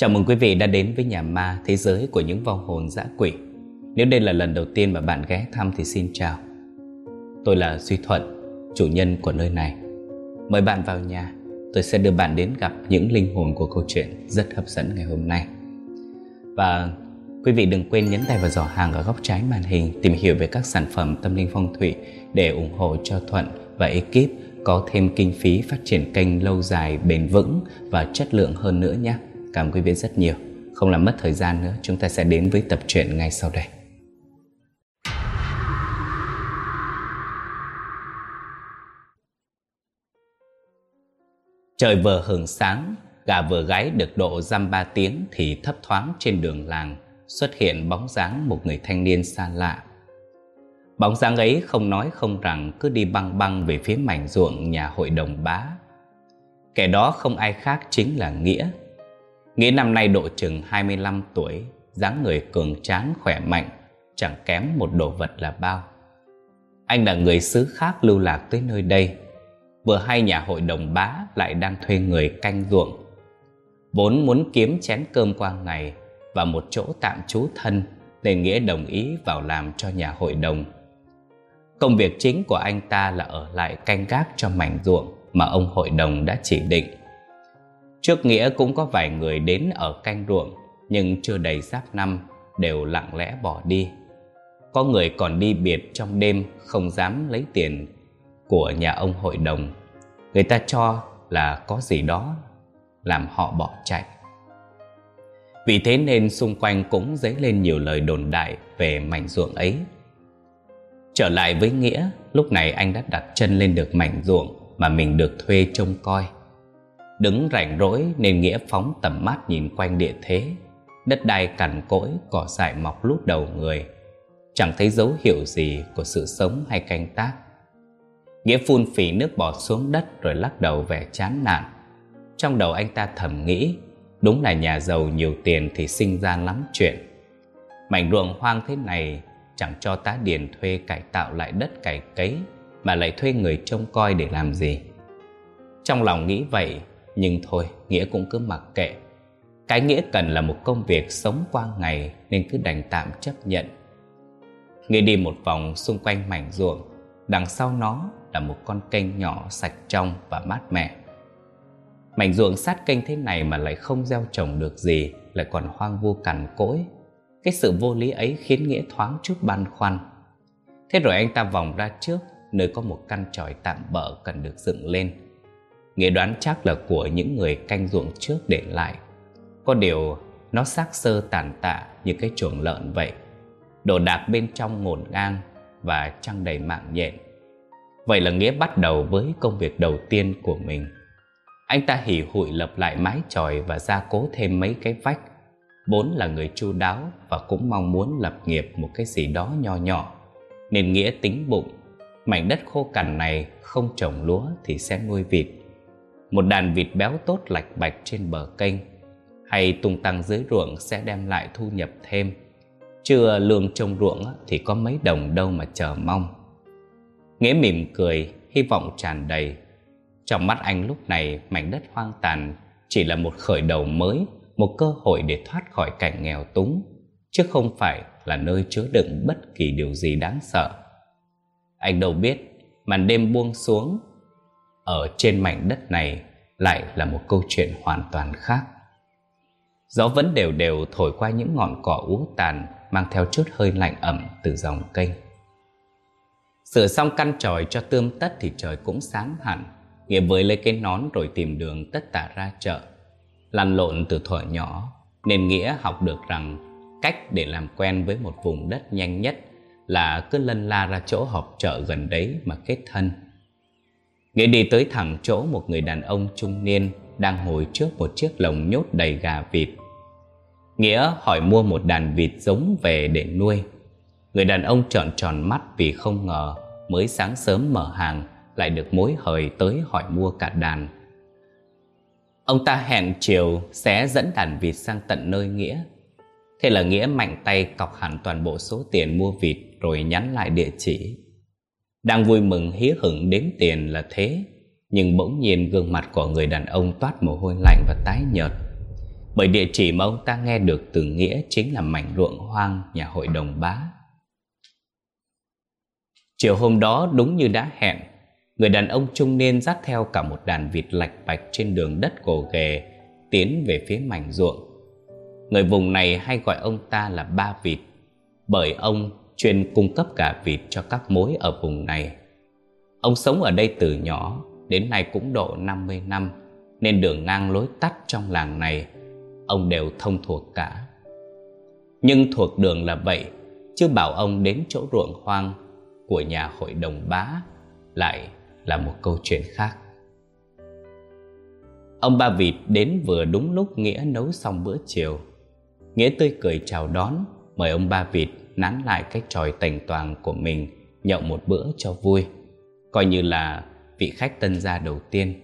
Chào mừng quý vị đã đến với nhà ma thế giới của những vong hồn dã quỷ. Nếu đây là lần đầu tiên mà bạn ghé thăm thì xin chào. Tôi là Duy Thuận, chủ nhân của nơi này. Mời bạn vào nhà, tôi sẽ đưa bạn đến gặp những linh hồn của câu chuyện rất hấp dẫn ngày hôm nay. Và quý vị đừng quên nhấn tay vào giỏ hàng ở góc trái màn hình tìm hiểu về các sản phẩm tâm linh phong thủy để ủng hộ cho Thuận và ekip có thêm kinh phí phát triển kênh lâu dài, bền vững và chất lượng hơn nữa nhé. Cảm ơn quý vị rất nhiều. Không làm mất thời gian nữa, chúng ta sẽ đến với tập truyện ngay sau đây. Trời vừa hừng sáng, gà vừa gáy được độ dăm ba tiếng thì thấp thoáng trên đường làng xuất hiện bóng dáng một người thanh niên xa lạ. Bóng dáng ấy không nói không rằng cứ đi băng băng về phía mảnh ruộng nhà hội đồng bá. Kẻ đó không ai khác chính là Nghĩa, Nghĩa năm nay độ chừng 25 tuổi, dáng người cường tráng khỏe mạnh, chẳng kém một đồ vật là bao. Anh là người xứ khác lưu lạc tới nơi đây, vừa hay nhà hội đồng bá lại đang thuê người canh ruộng. Vốn muốn kiếm chén cơm qua ngày và một chỗ tạm trú thân nên Nghĩa đồng ý vào làm cho nhà hội đồng. Công việc chính của anh ta là ở lại canh gác cho mảnh ruộng mà ông hội đồng đã chỉ định. Trước nghĩa cũng có vài người đến ở canh ruộng, Nhưng chưa đầy giáp năm, Đều lặng lẽ bỏ đi. Có người còn đi biệt trong đêm, Không dám lấy tiền Của nhà ông hội đồng. Người ta cho là có gì đó, Làm họ bỏ chạy. Vì thế nên xung quanh cũng dấy lên nhiều lời đồn đại Về mảnh ruộng ấy. Trở lại với Nghĩa, Lúc này anh đã đặt chân lên được mảnh ruộng Mà mình được thuê trông coi. Đứng rảnh rỗi nên Nghĩa phóng tầm mắt nhìn quanh địa thế. Đất đai cằn cỗi, cỏ dại mọc lút đầu người. Chẳng thấy dấu hiệu gì của sự sống hay canh tác. Nghĩa phun phì nước bọt xuống đất rồi lắc đầu vẻ chán nản. Trong đầu anh ta thầm nghĩ Đúng là nhà giàu nhiều tiền thì sinh ra lắm chuyện. Mảnh ruộng hoang thế này chẳng cho tá điền thuê cải tạo lại đất cải cấy Mà lại thuê người trông coi để làm gì? Trong lòng nghĩ vậy nhưng thôi, Nghĩa cũng cứ mặc kệ. Cái Nghĩa cần là một công việc sống qua ngày Nên cứ đành tạm chấp nhận. Nghĩa đi một vòng xung quanh mảnh ruộng. Đằng sau nó là một con kênh nhỏ sạch trong và mát mẻ. Mảnh ruộng sát kênh thế này mà lại không gieo trồng được gì Lại còn hoang vu cằn cỗi. Cái sự vô lý ấy khiến Nghĩa thoáng chút băn khoăn. Thế rồi anh ta vòng ra trước Nơi có một căn tròi tạm bỡ cần được dựng lên. Nghĩa đoán chắc là của những người canh ruộng trước để lại. Có điều, nó xác sơ tàn tạ như cái chuồng lợn vậy. Đồ đạc bên trong ngổn ngang và trăng đầy mạng nhện. Vậy là Nghĩa bắt đầu với công việc đầu tiên của mình. Anh ta hỉ hụi lập lại mái tròi và gia cố thêm mấy cái vách. Vốn là người chu đáo và cũng mong muốn lập nghiệp một cái gì đó nho nhỏ. Nên Nghĩa tính bụng, Mảnh đất khô cằn này không trồng lúa thì sẽ nuôi vịt một đàn vịt béo tốt lạch bạch trên bờ kênh. Hay tung tăng dưới ruộng sẽ đem lại thu nhập thêm. Chưa lương trong ruộng thì có mấy đồng đâu mà chờ mong. Nghĩa mỉm cười, hy vọng tràn đầy. Trong mắt anh lúc này, mảnh đất hoang tàn, chỉ là một khởi đầu mới, một cơ hội để thoát khỏi cảnh nghèo túng, chứ không phải là nơi chứa đựng bất kỳ điều gì đáng sợ. Anh đâu biết, màn đêm buông xuống ở trên mảnh đất này lại là một câu chuyện hoàn toàn khác. Gió vẫn đều đều thổi qua những ngọn cỏ úa tàn, mang theo chút hơi lạnh ẩm từ dòng kênh. Sửa xong căn tròi cho tươm tất thì trời cũng sáng hẳn. Nghĩa với lấy cái nón rồi tìm đường tất tả ra chợ. Lăn lộn từ thuở nhỏ, nên Nghĩa học được rằng cách để làm quen với một vùng đất nhanh nhất là cứ lân la ra chỗ họp chợ gần đấy mà kết thân. Nghĩa đi tới thẳng chỗ một người đàn ông trung niên đang ngồi trước một chiếc lồng nhốt đầy gà vịt. Nghĩa hỏi mua một đàn vịt giống về để nuôi. Người đàn ông trợn tròn mắt vì không ngờ mới sáng sớm mở hàng lại được mối hời tới hỏi mua cả đàn. Ông ta hẹn chiều sẽ dẫn đàn vịt sang tận nơi Nghĩa. Thế là Nghĩa mạnh tay cọc hẳn toàn bộ số tiền mua vịt rồi nhắn lại địa chỉ. Đang vui mừng hí hửng đếm tiền là thế Nhưng bỗng nhiên gương mặt của người đàn ông toát mồ hôi lạnh và tái nhợt Bởi địa chỉ mà ông ta nghe được từ Nghĩa chính là mảnh ruộng hoang nhà hội đồng bá. Chiều hôm đó đúng như đã hẹn, người đàn ông trung niên dắt theo cả một đàn vịt lạch bạch trên đường đất gồ ghề tiến về phía mảnh ruộng. Người vùng này hay gọi ông ta là ba vịt, bởi ông chuyên cung cấp cả vịt cho các mối ở vùng này. Ông sống ở đây từ nhỏ, đến nay cũng độ 50 năm, nên đường ngang lối tắt trong làng này, ông đều thông thuộc cả. Nhưng thuộc đường là vậy, chứ bảo ông đến chỗ ruộng hoang của nhà hội đồng bá lại là một câu chuyện khác. Ông ba vịt đến vừa đúng lúc Nghĩa nấu xong bữa chiều. Nghĩa tươi cười chào đón, mời ông ba vịt nán lại cái tròi tành toàn của mình nhậu một bữa cho vui, coi như là vị khách tân gia đầu tiên.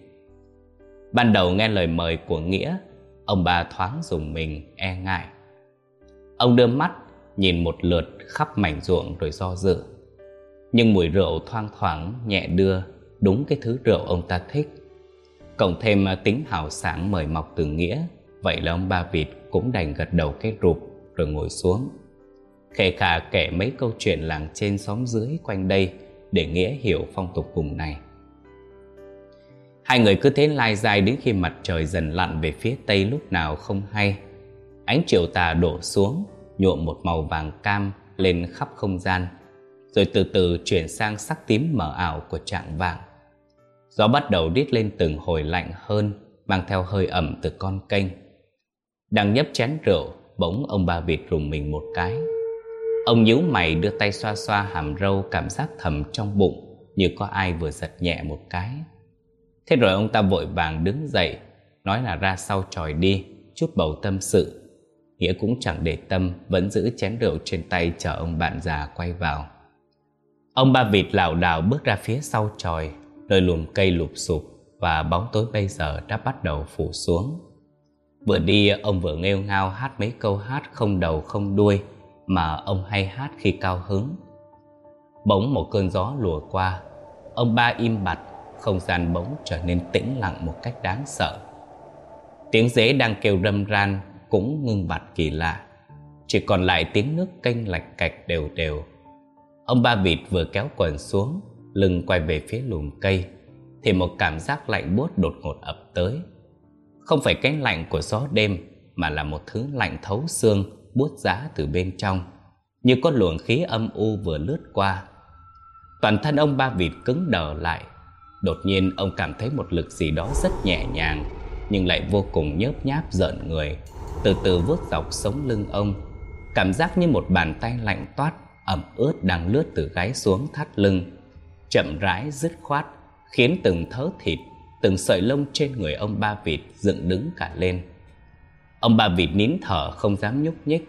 Ban đầu nghe lời mời của Nghĩa, ông ba thoáng dùng mình e ngại. Ông đưa mắt nhìn một lượt khắp mảnh ruộng rồi do dự. Nhưng mùi rượu thoang thoảng nhẹ đưa đúng cái thứ rượu ông ta thích. Cộng thêm à, tính hào sảng mời mọc từ Nghĩa, vậy là ông ba vịt cũng đành gật đầu cái rụp rồi ngồi xuống. Khề khả kể mấy câu chuyện làng trên xóm dưới quanh đây để Nghĩa hiểu phong tục vùng này. Hai người cứ thế lai dài đến khi mặt trời dần lặn về phía tây lúc nào không hay. Ánh chiều tà đổ xuống, nhuộm một màu vàng cam lên khắp không gian, rồi từ từ chuyển sang sắc tím mờ ảo của trạng vàng. Gió bắt đầu đít lên từng hồi lạnh hơn, mang theo hơi ẩm từ con kênh. Đang nhấp chén rượu, bỗng ông bà vịt rùng mình một cái. Ông nhíu mày đưa tay xoa xoa hàm râu cảm giác thầm trong bụng như có ai vừa giật nhẹ một cái. Thế rồi ông ta vội vàng đứng dậy, nói là ra sau tròi đi, chút bầu tâm sự. Nghĩa cũng chẳng để tâm, vẫn giữ chén rượu trên tay chờ ông bạn già quay vào. Ông ba vịt lảo đảo bước ra phía sau tròi, nơi lùm cây lụp sụp và bóng tối bây giờ đã bắt đầu phủ xuống. Vừa đi ông vừa nghêu ngao hát mấy câu hát không đầu không đuôi mà ông hay hát khi cao hứng. Bỗng một cơn gió lùa qua, ông ba im bặt, không gian bỗng trở nên tĩnh lặng một cách đáng sợ. Tiếng dế đang kêu râm ran cũng ngưng bặt kỳ lạ, chỉ còn lại tiếng nước kênh lạch cạch đều đều. Ông ba vịt vừa kéo quần xuống, lưng quay về phía lùm cây, thì một cảm giác lạnh buốt đột ngột ập tới. Không phải cái lạnh của gió đêm, mà là một thứ lạnh thấu xương, buốt giá từ bên trong, như có luồng khí âm u vừa lướt qua. Toàn thân ông ba vịt cứng đờ lại, đột nhiên ông cảm thấy một lực gì đó rất nhẹ nhàng, nhưng lại vô cùng nhớp nháp rợn người, từ từ vuốt dọc sống lưng ông, cảm giác như một bàn tay lạnh toát ẩm ướt đang lướt từ gáy xuống thắt lưng, chậm rãi dứt khoát, khiến từng thớ thịt, từng sợi lông trên người ông ba vịt dựng đứng cả lên. Ông ba vịt nín thở không dám nhúc nhích,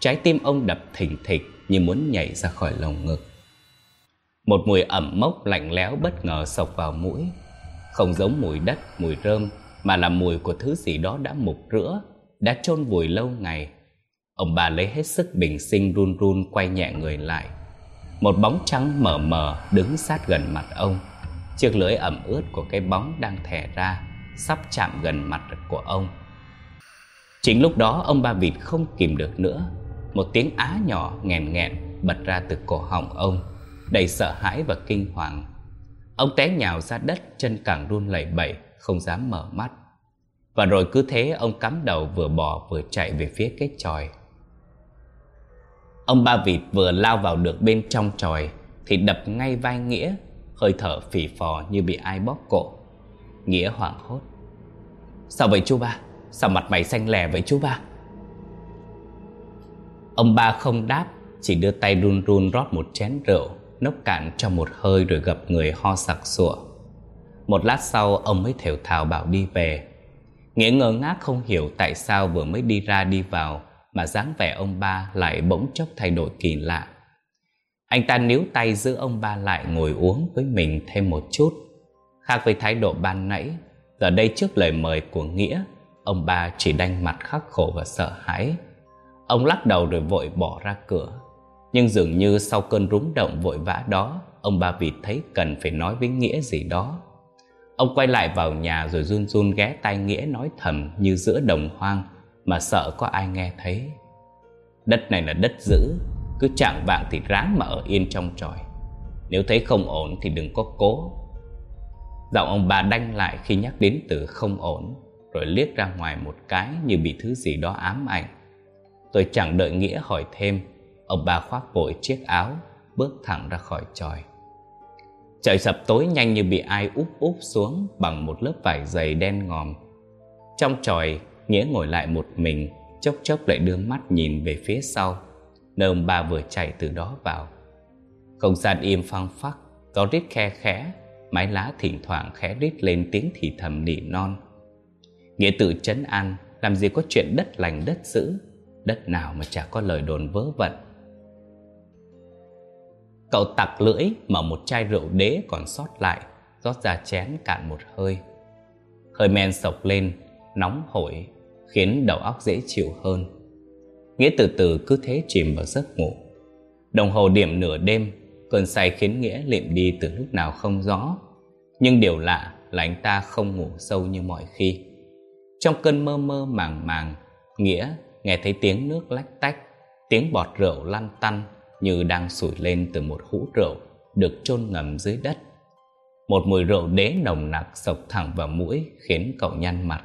trái tim ông đập thình thịch như muốn nhảy ra khỏi lồng ngực. Một mùi ẩm mốc lạnh lẽo bất ngờ sộc vào mũi, không giống mùi đất, mùi rơm, mà là mùi của thứ gì đó đã mục rữa, đã chôn vùi lâu ngày. Ông bà lấy hết sức bình sinh run run quay nhẹ người lại. Một bóng trắng mờ mờ đứng sát gần mặt ông. Chiếc lưỡi ẩm ướt của cái bóng đang thẻ ra, sắp chạm gần mặt của ông. Chính lúc đó, ông ba vịt không kìm được nữa. Một tiếng á nhỏ nghèn nghẹn bật ra từ cổ họng ông, Đầy sợ hãi và kinh hoàng. Ông té nhào ra đất, chân càng run lẩy bẩy, Không dám mở mắt. Và rồi cứ thế, ông cắm đầu vừa bò vừa chạy về phía cái tròi Ông ba vịt vừa lao vào được bên trong tròi Thì đập ngay vai Nghĩa, Hơi thở phì phò như bị ai bóp cổ. Nghĩa hoảng hốt. Sao vậy, chú ba? Sao mặt mày xanh lè vậy chú ba? Ông ba không đáp, Chỉ đưa tay run run rót một chén rượu, Nốc cạn cho một hơi rồi gập người ho sặc sụa. Một lát sau, ông mới thều thào bảo đi về. Nghĩa ngơ ngác không hiểu tại sao vừa mới đi ra đi vào, Mà dáng vẻ ông ba lại bỗng chốc thay đổi kỳ lạ. Anh ta níu tay giữ ông ba lại ngồi uống với mình thêm một chút, Khác với thái độ ban nãy, Giờ đây trước lời mời của Nghĩa Ông ba chỉ đanh mặt khắc khổ và sợ hãi. Ông lắc đầu rồi vội bỏ ra cửa. Nhưng dường như sau cơn rúng động vội vã đó, Ông ba vì thấy cần phải nói với Nghĩa gì đó. Ông quay lại vào nhà rồi run run ghé tai Nghĩa nói thầm như giữa đồng hoang Mà sợ có ai nghe thấy. Đất này là đất giữ Cứ chạng vạng thì ráng mà ở yên trong tròi. Nếu thấy không ổn thì đừng có cố. Giọng ông bà đanh lại khi nhắc đến từ không ổn. Rồi liếc ra ngoài một cái như bị thứ gì đó ám ảnh. Tôi chẳng đợi Nghĩa hỏi thêm, Ông bà khoác vội chiếc áo, Bước thẳng ra khỏi tròi. Trời sập tối nhanh như bị ai úp úp xuống Bằng một lớp vải dày đen ngòm. Trong tròi, Nghĩa ngồi lại một mình, Chốc chốc lại đưa mắt nhìn về phía sau, Nơi ông bà vừa chạy từ đó vào. Không gian im phăng phắc, Có rít khe khẽ, Mái lá thỉnh thoảng khẽ rít lên tiếng thì thầm nỉ non. Nghĩa tự chấn an, Làm gì có chuyện đất lành đất dữ, Đất nào mà chả có lời đồn vớ vẩn. Cậu tặc lưỡi mở một chai rượu đế còn sót lại, rót ra chén cạn một hơi. Hơi men sộc lên, Nóng hổi, Khiến đầu óc dễ chịu hơn. Nghĩa từ từ cứ thế chìm vào giấc ngủ. Đồng hồ điểm nửa đêm, Cơn say khiến Nghĩa liệm đi từ lúc nào không rõ. Nhưng điều lạ là anh ta không ngủ sâu như mọi khi. Trong cơn mơ mơ màng màng Nghĩa nghe thấy tiếng nước lách tách Tiếng bọt rượu lăn tăn như đang sủi lên từ một hũ rượu được chôn ngầm dưới đất. Một mùi rượu đế nồng nặc sộc thẳng vào mũi khiến cậu nhăn mặt.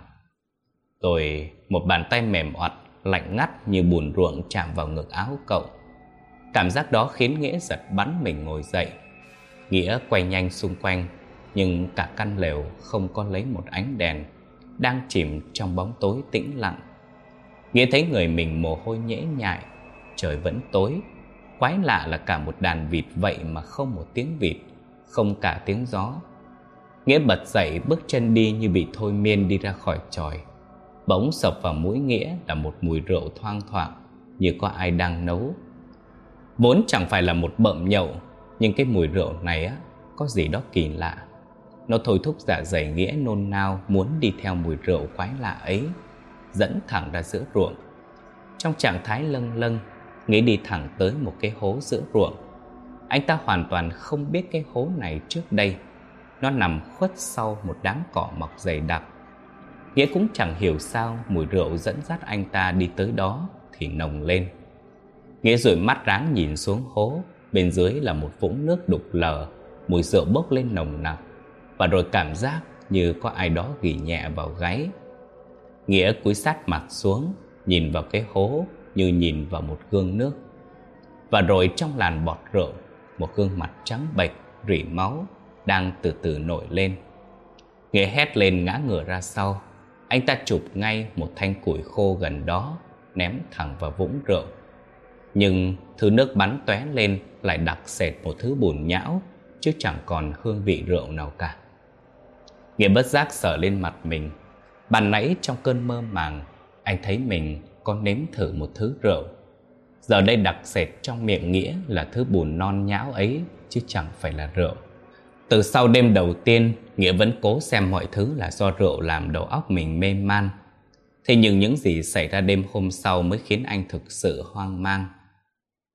Rồi một bàn tay mềm oặt, lạnh ngắt như bùn ruộng chạm vào ngực áo cậu. Cảm giác đó khiến Nghĩa giật bắn mình ngồi dậy. Nghĩa quay nhanh xung quanh, nhưng cả căn lều không có lấy một ánh đèn, đang chìm trong bóng tối tĩnh lặng. Nghĩa thấy người mình mồ hôi nhễ nhại, trời vẫn tối, Quái lạ là cả một đàn vịt vậy mà không một tiếng vịt, không cả tiếng gió. Nghĩa bật dậy bước chân đi như bị thôi miên đi ra khỏi tròi. Bỗng sập vào mũi Nghĩa là một mùi rượu thoang thoảng như có ai đang nấu. Vốn chẳng phải là một bậm nhậu, nhưng cái mùi rượu này á, có gì đó kỳ lạ. Nó thôi thúc dạ dày Nghĩa nôn nao muốn đi theo mùi rượu quái lạ ấy, dẫn thẳng ra giữa ruộng. Trong trạng thái lâng lâng, nghĩa đi thẳng tới một cái hố giữa ruộng. Anh ta hoàn toàn không biết cái hố này trước đây. Nó nằm khuất sau một đám cỏ mọc dày đặc. Nghĩa cũng chẳng hiểu sao mùi rượu dẫn dắt anh ta đi tới đó thì nồng lên. Nghĩa rồi mắt ráng nhìn xuống hố Bên dưới là một vũng nước đục lờ Mùi rượu bốc lên nồng nặc. Và rồi cảm giác như có ai đó gỉ nhẹ vào gáy Nghĩa cúi sát mặt xuống Nhìn vào cái hố như nhìn vào một gương nước. Và rồi trong làn bọt rượu, một gương mặt trắng bệch, rỉ máu, đang từ từ nổi lên. Nghĩa hét lên ngã ngửa ra sau. Anh ta chụp ngay một thanh củi khô gần đó, ném thẳng vào vũng rượu. Nhưng thứ nước bắn tóe lên lại đặc sệt một thứ bùn nhão, chứ chẳng còn hương vị rượu nào cả. Nghĩa bất giác sở lên mặt mình. Bàn nãy trong cơn mơ màng, anh thấy mình có nếm thử một thứ rượu. Giờ đây đặc sệt trong miệng Nghĩa là thứ bùn non nhão ấy chứ chẳng phải là rượu. Từ sau đêm đầu tiên, Nghĩa vẫn cố xem mọi thứ là do rượu làm đầu óc mình mê man. Thế nhưng những gì xảy ra đêm hôm sau mới khiến anh thực sự hoang mang.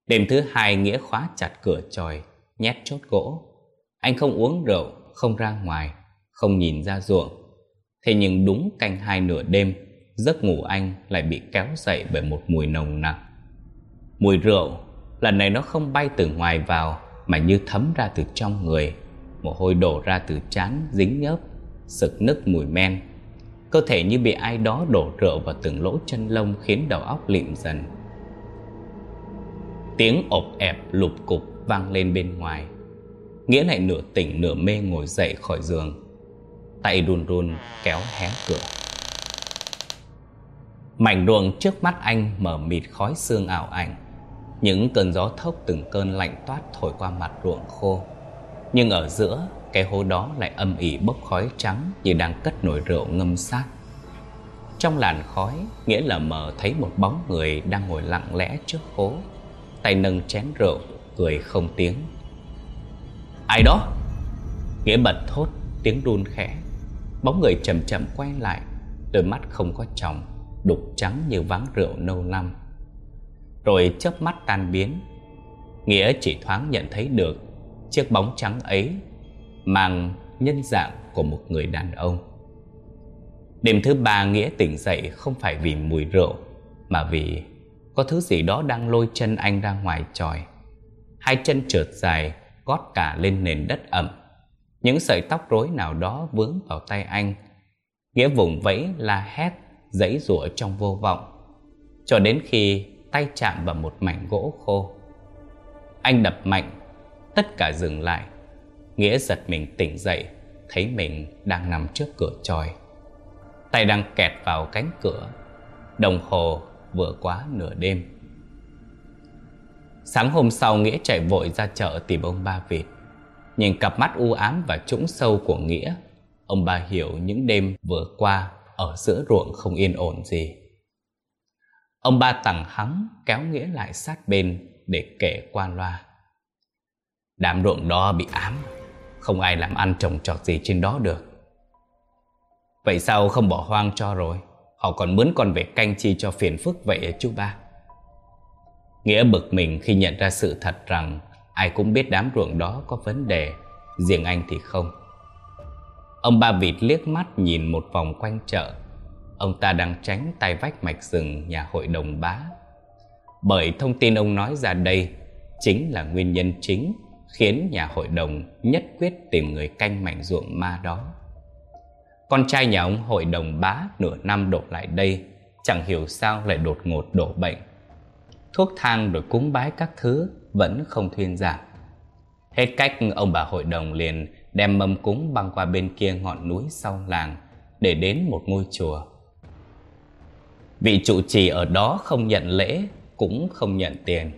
Đêm thứ hai Nghĩa khóa chặt cửa tròi, nhét chốt gỗ. Anh không uống rượu, không ra ngoài, không nhìn ra ruộng. Thế nhưng đúng canh hai nửa đêm, giấc ngủ anh lại bị kéo dậy bởi một mùi nồng nặc. Mùi rượu, lần này nó không bay từ ngoài vào mà như thấm ra từ trong người, mồ hôi đổ ra từ trán dính nhớp, sực nức mùi men. Cơ thể như bị ai đó đổ rượu vào từng lỗ chân lông khiến đầu óc lịm dần. Tiếng ộp ẹp lục cục vang lên bên ngoài. Nghĩa lại nửa tỉnh nửa mê ngồi dậy khỏi giường. Tay run run kéo hé cửa. Mảnh ruộng trước mắt anh mở mịt khói xương ảo ảnh. Những cơn gió thốc từng cơn lạnh toát thổi qua mặt ruộng khô. Nhưng ở giữa, cái hố đó lại âm ỉ bốc khói trắng Như đang cất nồi rượu ngâm sát Trong làn khói, Nghĩa là mờ thấy một bóng người đang ngồi lặng lẽ trước hố, Tay nâng chén rượu, Cười không tiếng. Ai đó? Nghĩa bật thốt, tiếng run khẽ. Bóng người chậm chậm quay lại Đôi mắt không có tròng đục trắng như váng rượu lâu năm. Rồi chớp mắt tan biến, Nghĩa chỉ thoáng nhận thấy được chiếc bóng trắng ấy mang nhân dạng của một người đàn ông. Đêm thứ ba Nghĩa tỉnh dậy không phải vì mùi rượu Mà vì có thứ gì đó đang lôi chân anh ra ngoài tròi Hai chân trượt dài gót cả lên nền đất ẩm những sợi tóc rối nào đó vướng vào tay anh. Nghĩa vùng vẫy la hét, giãy rủa trong vô vọng. Cho đến khi tay chạm vào một mảnh gỗ khô. Anh đập mạnh, Tất cả dừng lại. Nghĩa giật mình tỉnh dậy, Thấy mình đang nằm trước cửa tròi. Tay đang kẹt vào cánh cửa. Đồng hồ vừa quá nửa đêm. Sáng hôm sau, Nghĩa chạy vội ra chợ tìm ông ba vịt. Nhìn cặp mắt u ám và trũng sâu của Nghĩa, Ông ba hiểu những đêm vừa qua Ở giữa ruộng không yên ổn gì. Ông ba tằng hắng kéo Nghĩa lại sát bên Để kể qua loa. Đám ruộng đó bị ám, Không ai làm ăn trồng trọt gì trên đó được. Vậy sao không bỏ hoang cho rồi? Họ còn mướn con về canh chi cho phiền phức vậy chú ba. Nghĩa bực mình khi nhận ra sự thật rằng Ai cũng biết đám ruộng đó có vấn đề, Riêng anh thì không. Ông ba vịt liếc mắt nhìn một vòng quanh chợ. Ông ta đang tránh tay vách mạch rừng nhà hội đồng bá. Bởi thông tin ông nói ra đây Chính là nguyên nhân chính Khiến nhà hội đồng nhất quyết tìm người canh mảnh ruộng ma đó. Con trai nhà ông hội đồng bá nửa năm đổ lại đây, Chẳng hiểu sao lại đột ngột đổ bệnh. Thuốc thang rồi cúng bái các thứ vẫn không thuyên giảm. Hết cách, ông bà hội đồng liền Đem mâm cúng băng qua bên kia ngọn núi sau làng Để đến một ngôi chùa. Vị trụ trì ở đó không nhận lễ, Cũng không nhận tiền,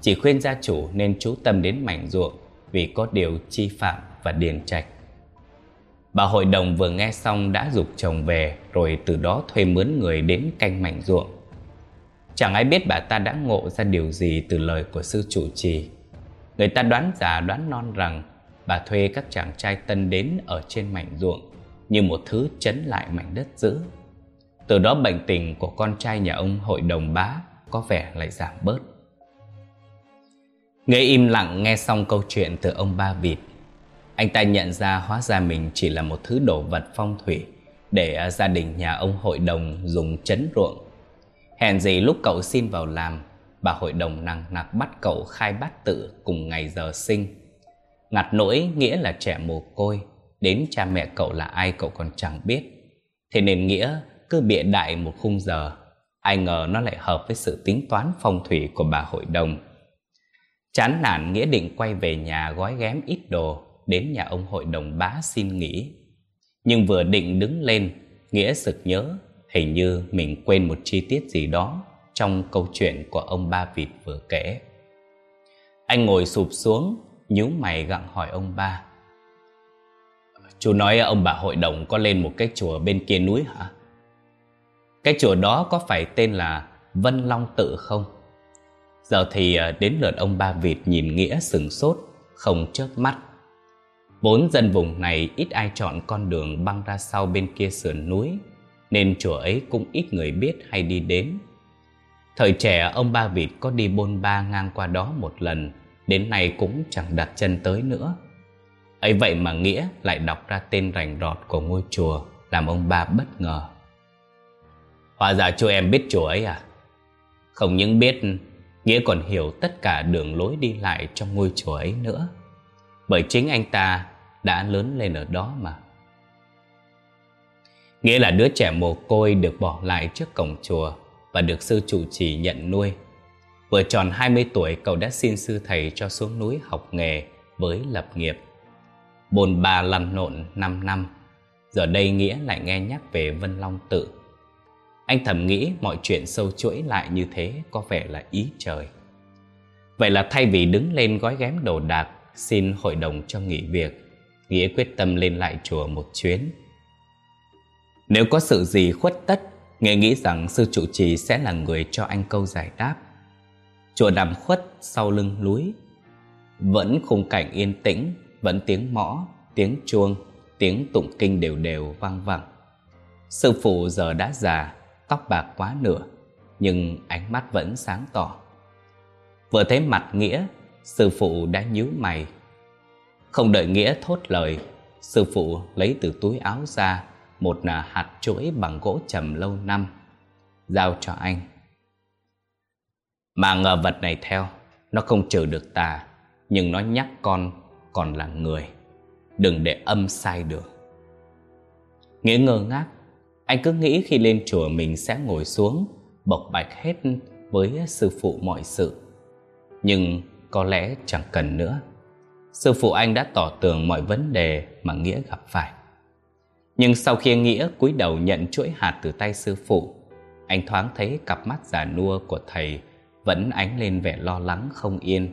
Chỉ khuyên gia chủ nên chú tâm đến mảnh ruộng Vì có điều chi phạm và điền trạch. Bà hội đồng vừa nghe xong đã dục chồng về, Rồi từ đó thuê mướn người đến canh mảnh ruộng. Chẳng ai biết bà ta đã ngộ ra điều gì từ lời của sư chủ trì Người ta đoán già, đoán non rằng Bà thuê các chàng trai tân đến ở trên mảnh ruộng Như một thứ chấn lại mảnh đất giữ Từ đó bệnh tình của con trai nhà ông hội đồng bá Có vẻ lại giảm bớt Nghe im lặng nghe xong câu chuyện từ ông ba vịt, anh ta nhận ra hóa ra mình chỉ là một thứ đồ vật phong thủy để gia đình nhà ông hội đồng dùng chấn ruộng. Hèn gì lúc cậu xin vào làm, bà hội đồng nặng nặc bắt cậu khai bát tự cùng ngày giờ sinh. Ngặt nỗi nghĩa là trẻ mồ côi, đến cha mẹ cậu là ai cậu còn chẳng biết. Thế nên Nghĩa cứ bịa đại một khung giờ, ai ngờ nó lại hợp với sự tính toán phong thủy của bà hội đồng. Chán nản Nghĩa định quay về nhà gói ghém ít đồ đến nhà ông hội đồng bá xin nghỉ. Nhưng vừa định đứng lên, Nghĩa sực nhớ hình như mình quên một chi tiết gì đó trong câu chuyện của ông ba vịt vừa kể. Anh ngồi sụp xuống, nhíu mày gặng hỏi ông ba. Chú nói ông bà hội đồng có lên một cái chùa bên kia núi hả? Cái chùa đó có phải tên là Vân Long Tự không? Giờ thì à, đến lượt ông ba vịt nhìn Nghĩa sừng sốt, không chớp mắt. Vốn dân vùng này ít ai chọn con đường băng ra sau bên kia sườn núi, nên chùa ấy cũng ít người biết hay đi đến. Thời trẻ ông Ba Vịt có đi bôn ba ngang qua đó một lần, đến nay cũng chẳng đặt chân tới nữa. ấy vậy mà Nghĩa lại đọc ra tên rành rọt của ngôi chùa, làm ông ba bất ngờ. Hóa ra chú em biết chùa ấy à? Không những biết, Nghĩa còn hiểu tất cả đường lối đi lại trong ngôi chùa ấy nữa. Bởi chính anh ta đã lớn lên ở đó mà Nghĩa là đứa trẻ mồ côi được bỏ lại trước cổng chùa Và được sư chủ trì nhận nuôi. Vừa tròn 20 tuổi, cậu đã xin sư thầy cho xuống núi học nghề với lập nghiệp. Bồn bà lăn lộn 5 năm. Giờ đây Nghĩa lại nghe nhắc về Vân Long Tự. Anh thầm nghĩ mọi chuyện sâu chuỗi lại như thế có vẻ là ý trời. Vậy là thay vì đứng lên gói ghém đồ đạc, Xin hội đồng cho nghỉ việc, Nghĩa quyết tâm lên lại chùa một chuyến. Nếu có sự gì khuất tất nghe nghĩ rằng sư trụ trì sẽ là người cho anh câu giải đáp. Chùa nằm khuất sau lưng núi. Vẫn khung cảnh yên tĩnh Vẫn tiếng mõ, tiếng chuông Tiếng tụng kinh đều đều vang vẳng. Sư phụ giờ đã già Tóc bạc quá nửa Nhưng ánh mắt vẫn sáng tỏ. Vừa thấy mặt Nghĩa Sư phụ đã nhíu mày. Không đợi Nghĩa thốt lời Sư phụ lấy từ túi áo ra một hạt chuỗi bằng gỗ trầm lâu năm, giao cho anh. Mà ngờ vật này theo, nó không trừ được tà, nhưng nó nhắc con còn là người. Đừng để âm sai được. Nghĩa ngơ ngác, anh cứ nghĩ khi lên chùa mình sẽ ngồi xuống, bộc bạch hết với sư phụ mọi sự. Nhưng có lẽ chẳng cần nữa. Sư phụ anh đã tỏ tường mọi vấn đề mà Nghĩa gặp phải. Nhưng sau khi Nghĩa cúi đầu nhận chuỗi hạt từ tay sư phụ, anh thoáng thấy cặp mắt già nua của thầy vẫn ánh lên vẻ lo lắng không yên.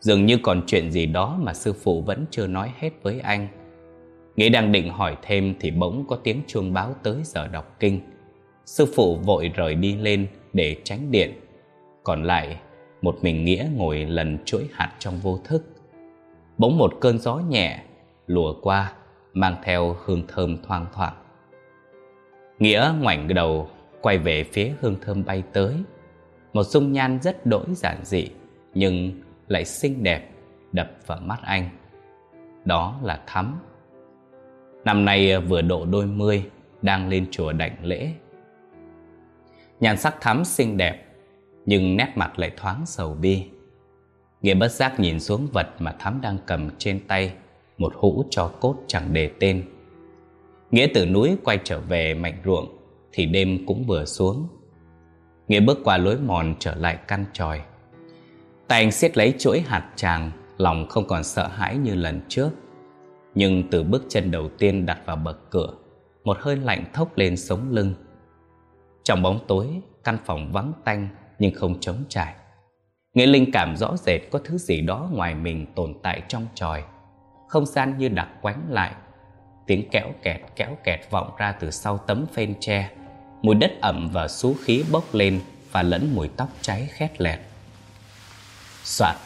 Dường như còn chuyện gì đó mà sư phụ vẫn chưa nói hết với anh. Nghĩa đang định hỏi thêm thì bỗng có tiếng chuông báo tới giờ đọc kinh. Sư phụ vội rời đi lên để tránh điện. Còn lại, một mình Nghĩa ngồi lần chuỗi hạt trong vô thức. Bỗng một cơn gió nhẹ lùa qua, mang theo hương thơm thoang thoảng. Nghĩa ngoảnh đầu, quay về phía hương thơm bay tới. Một dung nhan rất đỗi giản dị, nhưng lại xinh đẹp, đập vào mắt anh. Đó là Thắm. Năm nay vừa độ đôi mươi, đang lên chùa đảnh lễ. Nhan sắc Thắm xinh đẹp, nhưng nét mặt lại thoáng sầu bi. Nghĩa bất giác nhìn xuống vật mà Thắm đang cầm trên tay, một hũ cho cốt chẳng đề tên. Nghĩa từ núi quay trở về mảnh ruộng, thì đêm cũng vừa xuống. Nghĩa bước qua lối mòn trở lại căn tròi. Tay anh siết lấy chuỗi hạt tràng, lòng không còn sợ hãi như lần trước. Nhưng từ bước chân đầu tiên đặt vào bậc cửa, một hơi lạnh thốc lên sống lưng. Trong bóng tối, căn phòng vắng tanh nhưng không trống trải. Nghĩa linh cảm rõ rệt có thứ gì đó ngoài mình tồn tại trong tròi. Không gian như đặc quánh lại. Tiếng kéo kẹt kéo kẹt vọng ra từ sau tấm phên tre. Mùi đất ẩm và xú khí bốc lên và lẫn mùi tóc cháy khét lẹt. Soạt,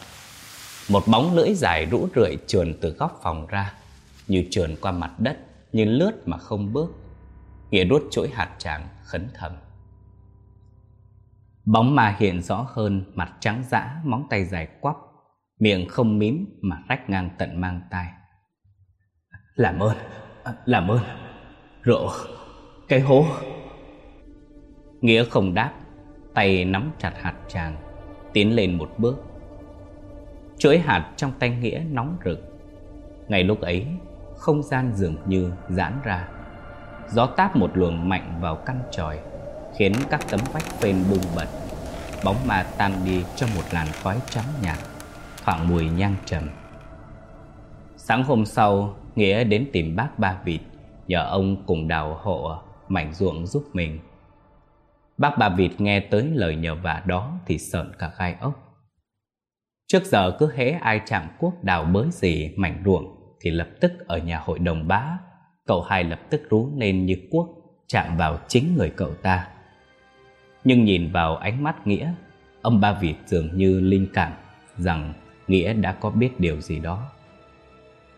một bóng lưỡi dài rũ rượi trườn từ góc phòng ra, như trườn qua mặt đất, như lướt mà không bước. Nghĩa đốt chuỗi hạt tràng khấn thầm. Bóng ma hiện rõ hơn, mặt trắng dã, móng tay dài quắp, miệng không mím mà rách ngang tận mang tai. Làm ơn, làm ơn, rượu, cái hố. Nghĩa không đáp, tay nắm chặt hạt tràng, tiến lên một bước. Chuỗi hạt trong tay Nghĩa nóng rực. Ngay lúc ấy, không gian dường như giãn ra. Gió táp một luồng mạnh vào căn tròi, khiến các tấm vách phên bung bật. Bóng ma tan đi trong một làn khói trắng nhạt, thoảng mùi nhang trầm. Sáng hôm sau, Nghĩa đến tìm bác Ba Vịt, nhờ ông cùng đào hộ mảnh ruộng giúp mình. Bác Ba Vịt nghe tới lời nhờ vả đó thì sợn cả gai ốc. Trước giờ cứ hễ ai chạm quốc đào bới gì mảnh ruộng thì lập tức ở nhà hội đồng bá, cậu hai lập tức rú lên như quốc chạm vào chính người cậu ta. Nhưng nhìn vào ánh mắt Nghĩa, ông Ba Vịt dường như linh cảm rằng Nghĩa đã có biết điều gì đó.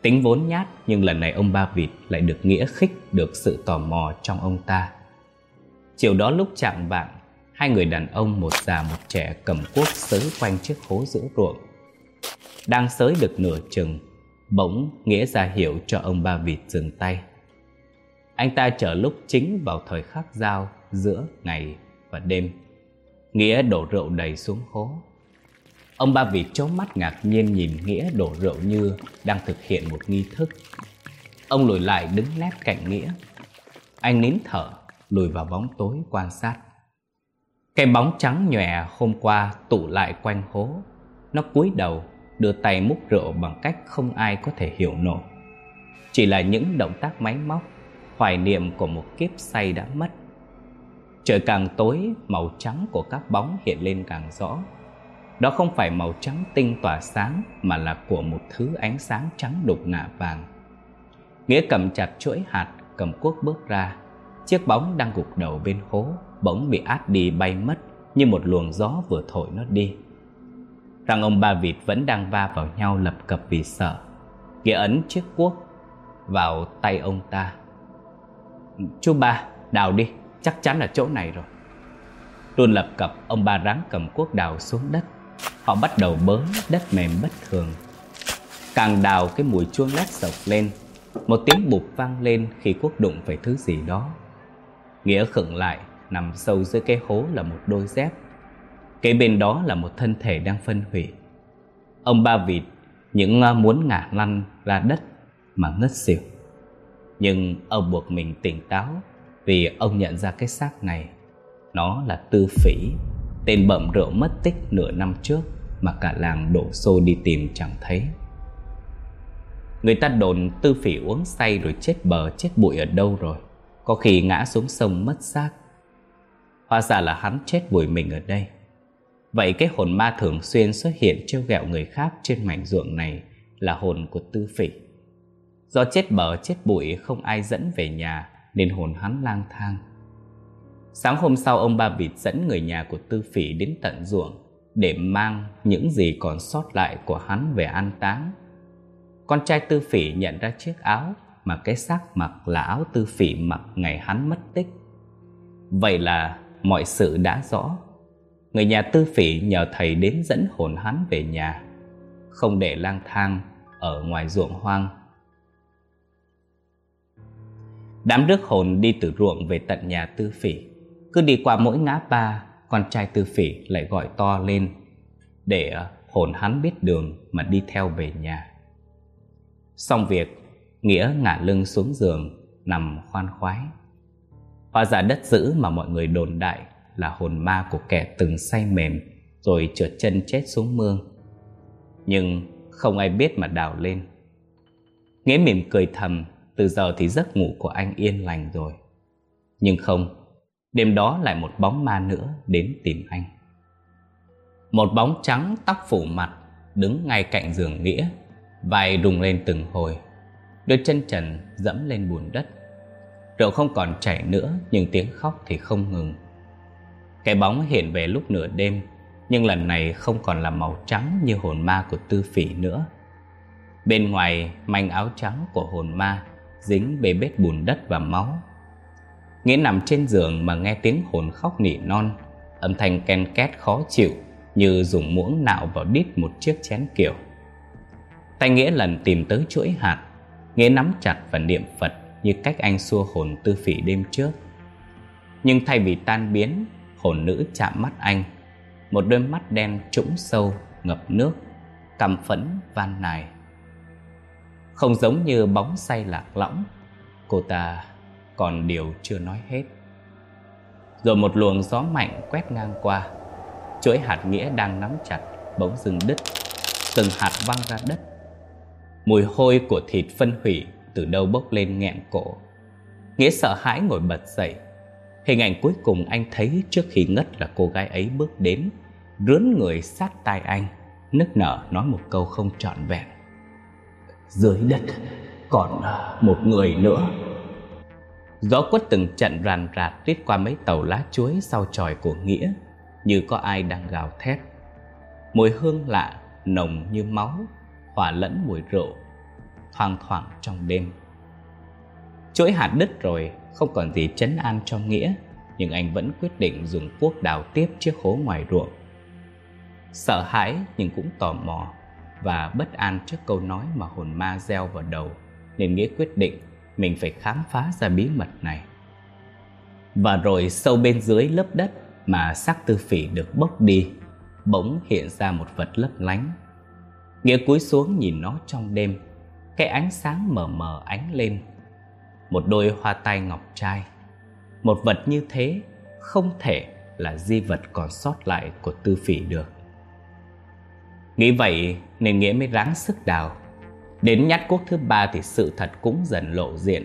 Tính vốn nhát nhưng lần này ông Ba Vịt lại được Nghĩa khích được sự tò mò trong ông ta. Chiều đó lúc chạm vạng, hai người đàn ông một già một trẻ cầm cuốc sới quanh chiếc hố giữa ruộng. Đang sới được nửa chừng, bỗng Nghĩa ra hiệu cho ông Ba Vịt dừng tay. Anh ta chờ lúc chính vào thời khắc giao giữa ngày và đêm. Nghĩa đổ rượu đầy xuống hố. Ông Ba Vịt chố mắt ngạc nhiên nhìn Nghĩa đổ rượu như đang thực hiện một nghi thức. Ông lùi lại đứng nép cạnh Nghĩa. Anh nín thở, lùi vào bóng tối quan sát. Cái bóng trắng nhòe hôm qua tụ lại quanh hố. Nó cúi đầu, đưa tay múc rượu bằng cách không ai có thể hiểu nổi. Chỉ là những động tác máy móc, hoài niệm của một kiếp say đã mất. Trời càng tối, màu trắng của các bóng hiện lên càng rõ. Đó không phải màu trắng tinh tỏa sáng mà là của một thứ ánh sáng trắng đục ngả vàng. Nghĩa cầm chặt chuỗi hạt, cầm cuốc bước ra. Chiếc bóng đang gục đầu bên hố, bỗng bị át đi bay mất như một luồng gió vừa thổi nó đi. Rằng ông ba vịt vẫn đang va vào nhau lập cập vì sợ. Nghĩa ấn chiếc cuốc vào tay ông ta. Chú ba, đào đi, chắc chắn là chỗ này rồi. Luôn lập cập, ông ba ráng cầm cuốc đào xuống đất. Họ bắt đầu bới đất mềm bất thường. Càng đào cái mùi chuông lát sộc lên, Một tiếng bụp vang lên khi Quốc đụng phải thứ gì đó. Nghĩa khựng lại Nằm sâu dưới cái hố là một đôi dép. Kế bên đó là một thân thể đang phân hủy. Ông ba vịt Những muốn ngả lăn ra đất Mà ngất xỉu. Nhưng ông buộc mình tỉnh táo Vì ông nhận ra cái xác này. Nó là tư phỉ. Tên bẩm rượu mất tích nửa năm trước Mà cả làng đổ xô đi tìm chẳng thấy Người ta đồn tư phỉ uống say rồi chết bờ, chết bụi ở đâu rồi Có khi ngã xuống sông mất xác Hóa ra là hắn chết vùi mình ở đây Vậy cái hồn ma thường xuyên xuất hiện trêu ghẹo người khác trên mảnh ruộng này là hồn của tư phỉ. Do chết bờ, chết bụi không ai dẫn về nhà nên hồn hắn lang thang. Sáng hôm sau ông ba vịt dẫn người nhà của tư phỉ đến tận ruộng để mang những gì còn sót lại của hắn về an táng. Con trai tư phỉ nhận ra chiếc áo mà cái xác mặc là áo tư phỉ mặc ngày hắn mất tích. Vậy là mọi sự đã rõ Người nhà tư phỉ nhờ thầy đến dẫn hồn hắn về nhà, Không để lang thang ở ngoài ruộng hoang Đám rước hồn đi từ ruộng về tận nhà tư phỉ cứ đi qua mỗi ngã ba Con trai tư phỉ lại gọi to lên Để ờ, hồn hắn biết đường mà đi theo về nhà Xong việc Nghĩa ngả lưng xuống giường Nằm khoan khoái Hóa ra đất giữ mà mọi người đồn đại là hồn ma của kẻ từng say mềm rồi trượt chân chết xuống mương. Nhưng không ai biết mà đào lên. Nghĩa mỉm cười thầm, từ giờ thì giấc ngủ của anh yên lành rồi. Nhưng không, đêm đó lại một bóng ma nữa đến tìm anh. Một bóng trắng tóc phủ mặt đứng ngay cạnh giường Nghĩa, vai đùng lên từng hồi. Đôi chân trần dẫm lên bùn đất. Rượu không còn chảy nữa nhưng tiếng khóc thì không ngừng. Cái bóng hiện về lúc nửa đêm Nhưng lần này không còn là màu trắng như hồn ma của tư phỉ nữa Bên ngoài manh áo trắng của hồn ma Dính bề bết bùn đất và máu Nghĩa nằm trên giường mà nghe tiếng hồn khóc nỉ non. Âm thanh ken két khó chịu, Như dùng muỗng nạo vào đít một chiếc chén kiểu. Tay Nghĩa lần tìm tới chuỗi hạt. Nghĩa nắm chặt và niệm Phật Như cách anh xua hồn tư phỉ đêm trước. Nhưng thay vì tan biến, hồn nữ chạm mắt anh. Một đôi mắt đen trũng sâu, ngập nước căm phẫn van nài. Không giống như bóng say lạc lõng, cô ta còn điều chưa nói hết rồi một luồng gió mạnh quét ngang qua chuỗi hạt nghĩa đang nắm chặt bỗng dừng đứt từng hạt văng ra đất mùi hôi của thịt phân hủy từ đâu bốc lên nghẹn cổ nghĩa sợ hãi ngồi bật dậy Hình ảnh cuối cùng anh thấy trước khi ngất là cô gái ấy bước đến, rướn người sát tai anh, nức nở nói một câu không trọn vẹn. Dưới đất còn một người nữa. Gió quất từng trận ràn rạt rít qua mấy tàu lá chuối sau tròi của Nghĩa, như có ai đang gào thét. Mùi hương lạ, nồng như máu, hòa lẫn mùi rượu, thoang thoảng trong đêm. Chuỗi hạt đứt rồi, không còn gì chấn an cho Nghĩa Nhưng anh vẫn quyết định dùng cuốc đào tiếp chiếc hố ngoài ruộng Sợ hãi nhưng cũng tò mò Và bất an trước câu nói mà hồn ma gieo vào đầu Nên Nghĩa quyết định mình phải khám phá ra bí mật này. Và rồi sâu bên dưới lớp đất mà xác tư phỉ được bốc đi, Bỗng hiện ra một vật lấp lánh. Nghĩa cúi xuống nhìn nó trong đêm, Cái ánh sáng mờ mờ ánh lên. Một đôi hoa tai ngọc trai, một vật như thế không thể là di vật còn sót lại của tư phỉ được. Nghĩ vậy nên nghĩa mới ráng sức đào đến nhát cuốc thứ ba thì sự thật cũng dần lộ diện.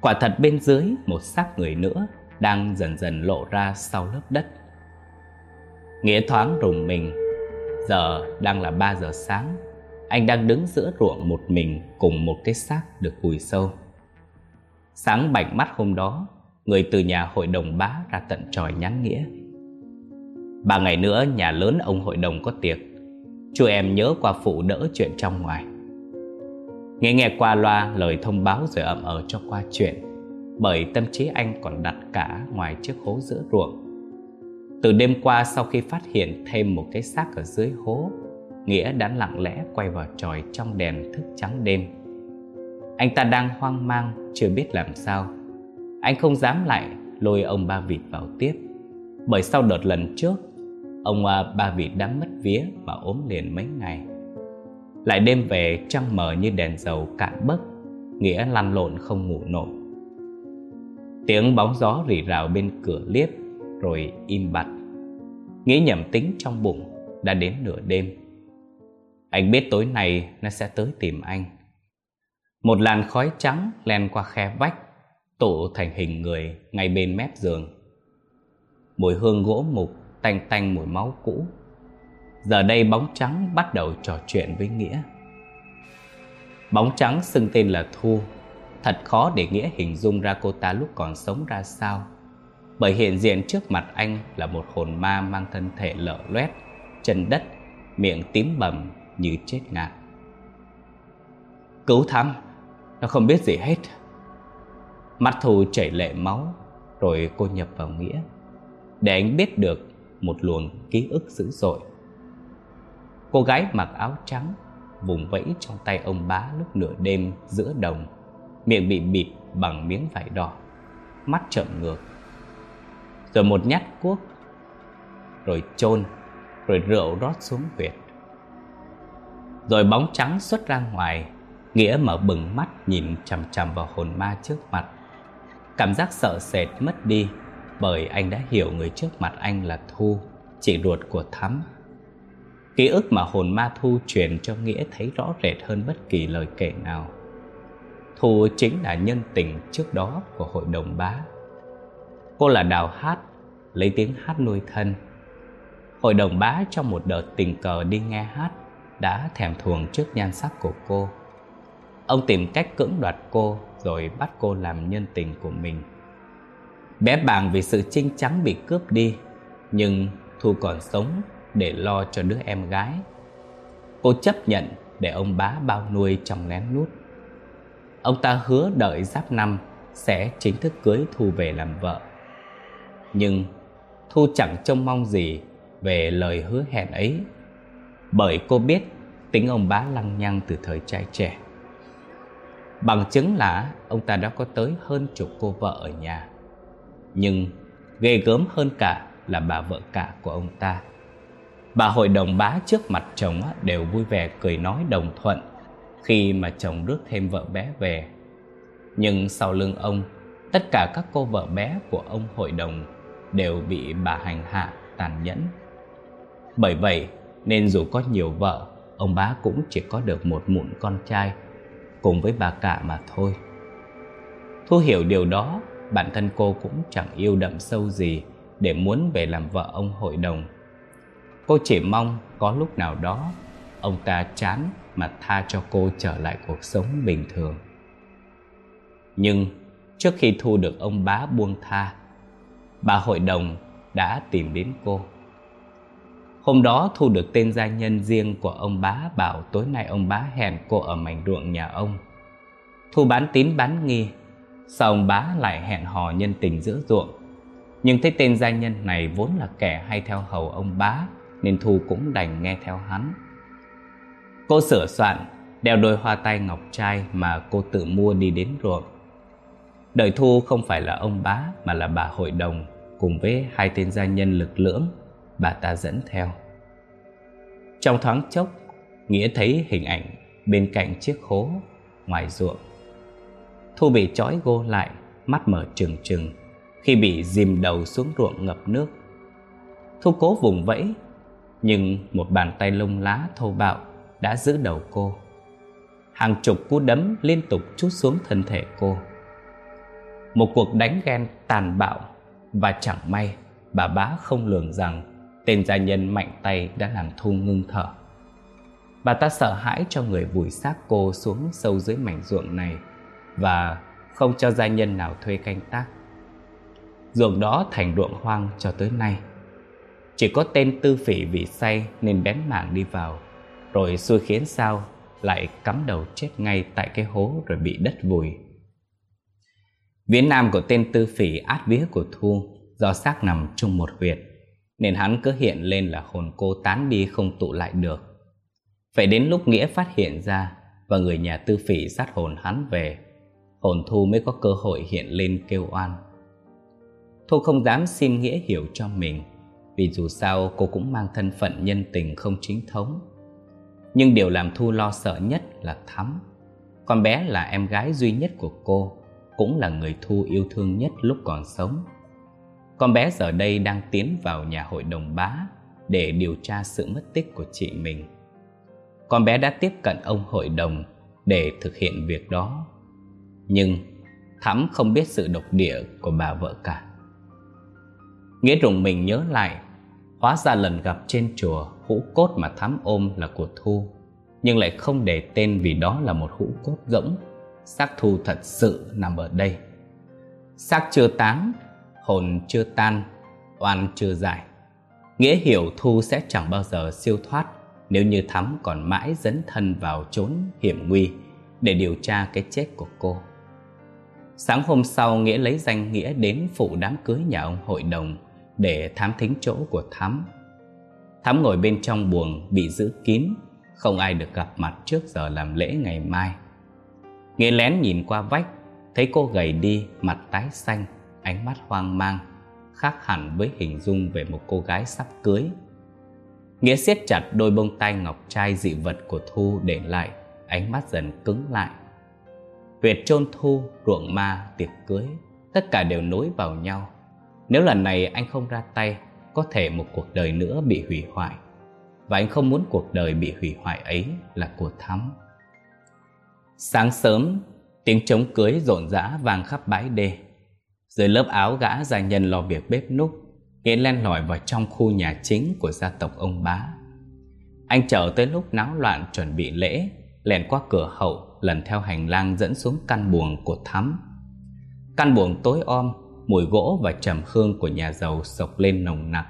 Quả thật bên dưới, một xác người nữa đang dần dần lộ ra sau lớp đất. Nghĩa thoáng rùng mình. Giờ đang là 3 giờ sáng. Anh đang đứng giữa ruộng một mình cùng một cái xác được vùi sâu. Sáng bạch mắt hôm đó, Người từ nhà hội đồng bá ra tận tròi nhắn nghĩa. Ba ngày nữa nhà lớn ông hội đồng có tiệc. Chú em nhớ qua phụ đỡ chuyện trong ngoài. Nghe nghe qua loa lời thông báo rồi ậm ờ cho qua chuyện Bởi tâm trí anh còn đặt cả ngoài chiếc hố giữa ruộng Từ đêm qua sau khi phát hiện thêm một cái xác ở dưới hố Nghĩa đã lặng lẽ quay vào tròi trong đèn thức trắng đêm Anh ta đang hoang mang, chưa biết làm sao. Anh không dám lại lôi ông ba vịt vào tiếp. Bởi sau đợt lần trước, ông à, ba vịt đã mất vía và ốm liền mấy ngày. Lại đêm về trăng mờ như đèn dầu cạn bấc, nghĩa lăn lộn không ngủ nổi. Tiếng bóng gió rì rào bên cửa liếp rồi im bặt. Nghĩ nhầm tính trong bụng đã đến nửa đêm. Anh biết tối nay nó sẽ tới tìm anh. Một làn khói trắng len qua khe vách, tụ thành hình người ngay bên mép giường. Mùi hương gỗ mục tanh tanh mùi máu cũ. Giờ đây bóng trắng bắt đầu trò chuyện với Nghĩa. Bóng trắng xưng tên là Thu. Thật khó để Nghĩa hình dung ra cô ta lúc còn sống ra sao. Bởi hiện diện trước mặt anh là một hồn ma mang thân thể lở loét, chân đất, miệng tím bầm như chết ngạt. Cứu thăm, nó không biết gì hết. Mắt Thu chảy lệ máu, rồi cô nhập vào Nghĩa. Để anh biết được một luồng ký ức dữ dội. Cô gái mặc áo trắng, vùng vẫy trong tay ông bá lúc nửa đêm giữa đồng, miệng bị bịt bằng miếng vải đỏ, mắt trợn ngược. Rồi một nhát cuốc, rồi chôn, rồi rượu rót xuống huyệt. Rồi bóng trắng xuất ra ngoài, Nghĩa mở bừng mắt nhìn chằm chằm vào hồn ma trước mặt. Cảm giác sợ sệt mất đi bởi anh đã hiểu người trước mặt anh là Thu, chị ruột của Thắm. Ký ức mà hồn ma Thu truyền cho Nghĩa thấy rõ rệt hơn bất kỳ lời kể nào. Thu chính là nhân tình trước đó của hội đồng bá. Cô là đào hát, lấy tiếng hát nuôi thân. Hội đồng bá trong một đợt tình cờ đi nghe hát đã thèm thuồng trước nhan sắc của cô. Ông tìm cách cưỡng đoạt cô rồi bắt cô làm nhân tình của mình. Bé bàng vì sự trinh trắng bị cướp đi Nhưng Thu còn sống để lo cho đứa em gái. Cô chấp nhận để ông bá bao nuôi trong lén nút. Ông ta hứa đợi giáp năm sẽ chính thức cưới Thu về làm vợ. Nhưng Thu chẳng trông mong gì về lời hứa hẹn ấy, Bởi cô biết tính ông bá lăng nhăng từ thời trai trẻ. Bằng chứng là ông ta đã có tới hơn chục cô vợ ở nhà, nhưng ghê gớm hơn cả là bà vợ cả của ông ta. Bà hội đồng bá trước mặt chồng đều vui vẻ cười nói đồng thuận Khi mà chồng rước thêm vợ bé về. Nhưng sau lưng ông, Tất cả các cô vợ bé của ông hội đồng Đều bị bà hành hạ tàn nhẫn. Bởi vậy, nên dù có nhiều vợ, Ông bá cũng chỉ có được một mụn con trai Cùng với bà cả mà thôi. Thu hiểu điều đó bản thân cô cũng chẳng yêu đậm sâu gì để muốn về làm vợ ông hội đồng. Cô chỉ mong có lúc nào đó ông ta chán mà tha cho cô trở lại cuộc sống bình thường. Nhưng trước khi thu được ông bá buông tha, bà hội đồng đã tìm đến cô. Hôm đó thu được tên gia nhân riêng của ông bá bảo tối nay ông bá hẹn cô ở mảnh ruộng nhà ông. Thu bán tín bán nghi Sao ông bá lại hẹn hò nhân tình giữa ruộng Nhưng thấy tên gia nhân này vốn là kẻ hay theo hầu ông bá nên Thu cũng đành nghe theo hắn. Cô sửa soạn Đeo đôi hoa tay ngọc trai mà cô tự mua đi đến ruộng. Đời Thu không phải là ông bá mà là bà hội đồng Cùng với hai tên gia nhân lực lưỡng Bà ta dẫn theo. Trong thoáng chốc Nghĩa thấy hình ảnh bên cạnh chiếc hố ngoài ruộng. Thu bị trói gô lại, mắt mở trừng trừng khi bị dìm đầu xuống ruộng ngập nước. Thu cố vùng vẫy, nhưng một bàn tay lông lá thô bạo đã giữ đầu cô. Hàng chục cú đấm liên tục chút xuống thân thể cô. Một cuộc đánh ghen tàn bạo và chẳng may bà bá không lường rằng tên gia nhân mạnh tay đã làm Thu ngưng thở. Bà ta sợ hãi cho người vùi xác cô xuống sâu dưới mảnh ruộng này và không cho gia nhân nào thuê canh tác. Ruộng đó thành ruộng hoang cho tới nay. Chỉ có tên tư phỉ vì say nên bén mảng đi vào, rồi xui khiến sao lại cắm đầu chết ngay tại cái hố rồi bị đất vùi. Viễn nam của tên tư phỉ át vía của Thu do xác nằm chung một huyệt, nên hắn cứ hiện lên là hồn cô tán đi không tụ lại được. Phải đến lúc Nghĩa phát hiện ra và người nhà tư phỉ sát hồn hắn về, hồn Thu mới có cơ hội hiện lên kêu oan. Thu không dám xin nghĩa hiểu cho mình, vì dù sao cô cũng mang thân phận nhân tình không chính thống. Nhưng điều làm Thu lo sợ nhất là Thắm. Con bé là em gái duy nhất của cô, cũng là người Thu yêu thương nhất lúc còn sống. Con bé giờ đây đang tiến vào nhà hội đồng bá để điều tra sự mất tích của chị mình. Con bé đã tiếp cận ông hội đồng để thực hiện việc đó. Nhưng Thắm không biết sự độc địa của bà vợ cả. Nghĩa rùng mình nhớ lại, hóa ra lần gặp trên chùa hũ cốt mà thám ôm là của Thu, nhưng lại không để tên vì đó là một hũ cốt rỗng. Xác Thu thật sự nằm ở đây. Xác chưa táng, hồn chưa tan, oan chưa giải. Nghĩa hiểu Thu sẽ chẳng bao giờ siêu thoát nếu như Thắm còn mãi dấn thân vào chốn hiểm nguy để điều tra cái chết của cô. Sáng hôm sau Nghĩa lấy danh Nghĩa đến phụ đám cưới nhà ông hội đồng để thám thính chỗ của Thắm. Thắm ngồi bên trong buồng bị giữ kín, không ai được gặp mặt trước giờ làm lễ ngày mai. Nghĩa lén nhìn qua vách, thấy cô gầy đi, mặt tái xanh, ánh mắt hoang mang, khác hẳn với hình dung về một cô gái sắp cưới. Nghĩa siết chặt đôi bông tai ngọc trai dị vật của Thu để lại, ánh mắt dần cứng lại. Huyệt chôn Thu, ruộng ma, tiệc cưới, tất cả đều nối vào nhau. Nếu lần này anh không ra tay, có thể một cuộc đời nữa bị hủy hoại. Và anh không muốn cuộc đời bị hủy hoại ấy là của Thắm. Sáng sớm, tiếng trống cưới rộn rã vang khắp bãi đê. Dưới lớp áo gã gia nhân lo việc bếp núc, Nghĩa len lỏi vào trong khu nhà chính của gia tộc ông bá. Anh chờ tới lúc náo loạn chuẩn bị lễ, lèn qua cửa hậu, lần theo hành lang dẫn xuống căn buồng của Thắm. Căn buồng tối om, mùi gỗ và trầm hương của nhà giàu sộc lên nồng nặc.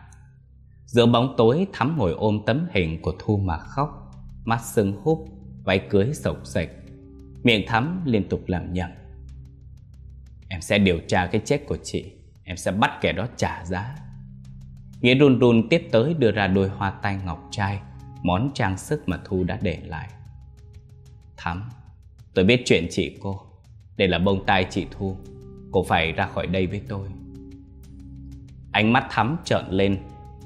Giữa bóng tối Thắm ngồi ôm tấm hình của Thu mà khóc, mắt sưng húp, váy cưới sộc sạch. Miệng Thắm liên tục làm nhầm. Em sẽ điều tra cái chết của chị, em sẽ bắt kẻ đó trả giá. Nghĩa run run tiếp tới đưa ra đôi hoa tay ngọc trai, món trang sức mà Thu đã để lại. Thắm, tôi biết chuyện chị cô. Đây là bông tai chị Thu. Cô phải ra khỏi đây với tôi. Ánh mắt Thắm trợn lên,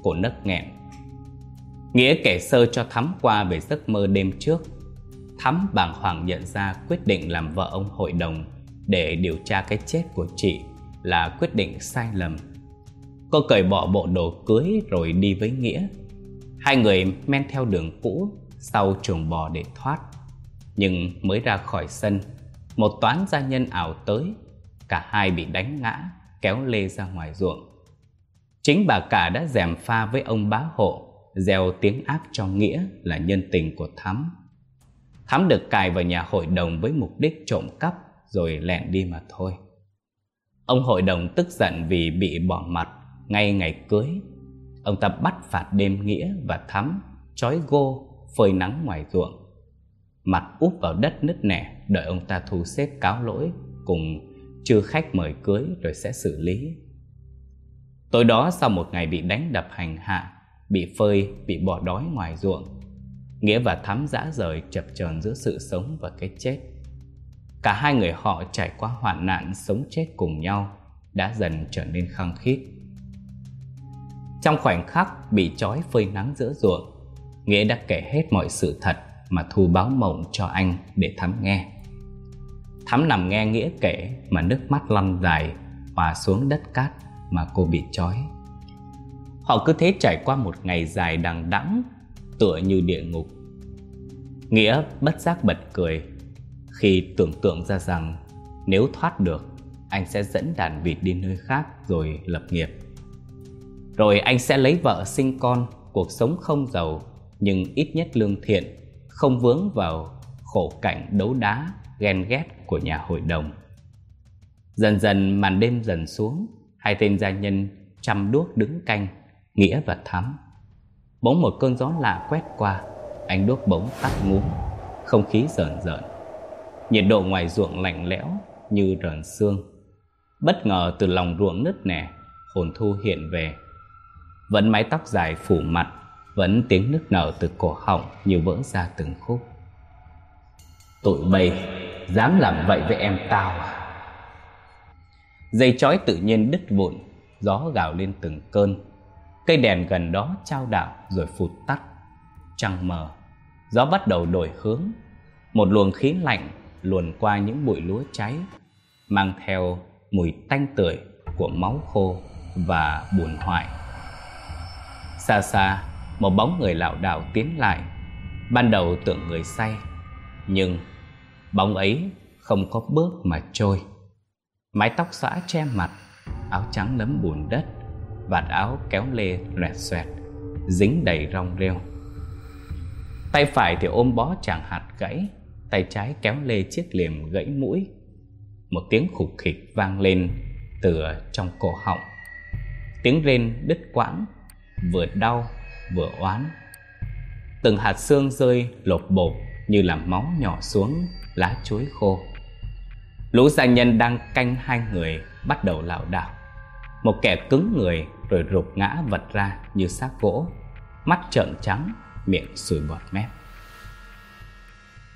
cô nấc nghẹn. Nghĩa kể sơ cho Thắm qua về giấc mơ đêm trước. Thắm bàng hoàng nhận ra quyết định làm vợ ông hội đồng để điều tra cái chết của chị là quyết định sai lầm Cô cởi bỏ bộ đồ cưới rồi đi với Nghĩa Hai người men theo đường cũ sau chuồng bò để thoát Nhưng mới ra khỏi sân Một toán gia nhân ảo tới Cả hai bị đánh ngã, Kéo lê ra ngoài ruộng. Chính bà cả đã dèm pha với ông bá hộ, Gieo tiếng áp cho Nghĩa là nhân tình của Thắm. Thắm được cài vào nhà hội đồng với mục đích trộm cắp, Rồi lẹn đi mà thôi. Ông hội đồng tức giận vì bị bỏ mặt ngay ngày cưới. Ông ta bắt phạt đêm nghĩa và thắm Chói gô, phơi nắng ngoài ruộng. Mặt úp vào đất nứt nẻ, Đợi ông ta thu xếp cáo lỗi Cùng chưa khách mời cưới Rồi sẽ xử lý. Tối đó sau một ngày bị đánh đập hành hạ Bị phơi, bị bỏ đói ngoài ruộng Nghĩa và Thắm dã rời chập chờn giữa sự sống và cái chết. Cả hai người họ trải qua hoạn nạn sống chết cùng nhau Đã dần trở nên khăng khít. Trong khoảnh khắc bị trói phơi nắng giữa ruộng, Nghĩa đã kể hết mọi sự thật mà Thu báo mộng cho anh để Thắm nghe. Thắm nằm nghe Nghĩa kể mà nước mắt lăn dài hòa xuống đất cát mà cô bị trói. Họ cứ thế trải qua một ngày dài đằng đẵng tựa như địa ngục. Nghĩa bất giác bật cười khi tưởng tượng ra rằng nếu thoát được, anh sẽ dẫn đàn vịt đi nơi khác rồi lập nghiệp. Rồi anh sẽ lấy vợ sinh con Cuộc sống không giàu Nhưng ít nhất lương thiện Không vướng vào khổ cảnh đấu đá Ghen ghét của nhà hội đồng. Dần dần màn đêm dần xuống, Hai tên gia nhân chăm đuốc đứng canh, Nghĩa và Thắm. Bỗng một cơn gió lạ quét qua, ánh đuốc bỗng tắt ngúm, Không khí rợn rợn. Nhiệt độ ngoài ruộng lạnh lẽo Như rờn xương. Bất ngờ từ lòng ruộng nứt nẻ, Hồn thu hiện về. Vẫn mái tóc dài phủ mặt, Vẫn tiếng nức nở từ cổ họng Như vỡ ra từng khúc. Tụi bay dám làm vậy với em tao à? Dây chói tự nhiên đứt vụn, gió gào lên từng cơn. Cây đèn gần đó trao đảo rồi phụt tắt. Trăng mờ, gió bắt đầu đổi hướng. Một luồng khí lạnh luồn qua những bụi lúa cháy, mang theo mùi tanh tưởi của máu khô và buồn hoại. Xa xa, một bóng người lảo đảo tiến lại. Ban đầu tưởng người say, nhưng bóng ấy không có bước mà trôi. Mái tóc xõa che mặt, áo trắng lấm bùn đất, vạt áo kéo lê loẹt xoẹt, dính đầy rong rêu. Tay phải thì ôm bó chàng hạt gãy, tay trái kéo lê chiếc liềm gãy mũi. Một tiếng khục khịch vang lên từ trong cổ họng. Tiếng rên đứt quãng, vừa đau vừa oán. Từng hạt xương rơi lột bột như là máu nhỏ xuống lá chuối khô. Lũ gia nhân đang canh hai người bắt đầu lảo đảo. Một kẻ cứng người rồi rụt ngã vật ra như xác gỗ, mắt trợn trắng, miệng sùi bọt mép.